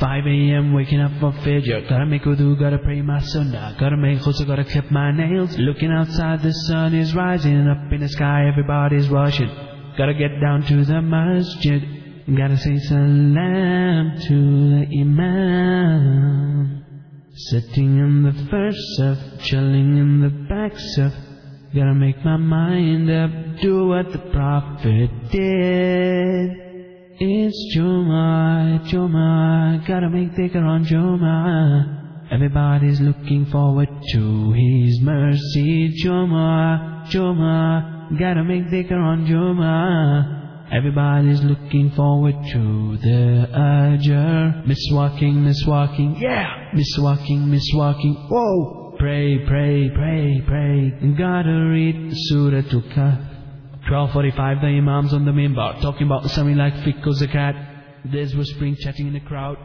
5 a.m. waking up for Fajr. Gotta make wudu, gotta pray my sunnah. Gotta make ghusl, gotta clip my nails. Looking outside, the sun is rising up in the sky, everybody's rushing. Gotta get down to the masjid. Gotta say salam to the imam. Sitting in the first saf, chilling in the back saf. Gotta make my mind up, do what the Prophet did. It's Juma, Jum'ah, gotta make dhikr on Juma. Everybody's looking forward to His mercy. Juma, Juma, gotta make dhikr on Juma. Everybody's looking forward to the ajr. Miswaking, miswaking, yeah! Miswaking, miswaking, whoa! Pray, pray, pray, pray. Gotta read Surah to Kahf. 12.45 the Imams on the minbar talking about something like fiqh zakat. There's whispering, chatting in the crowd.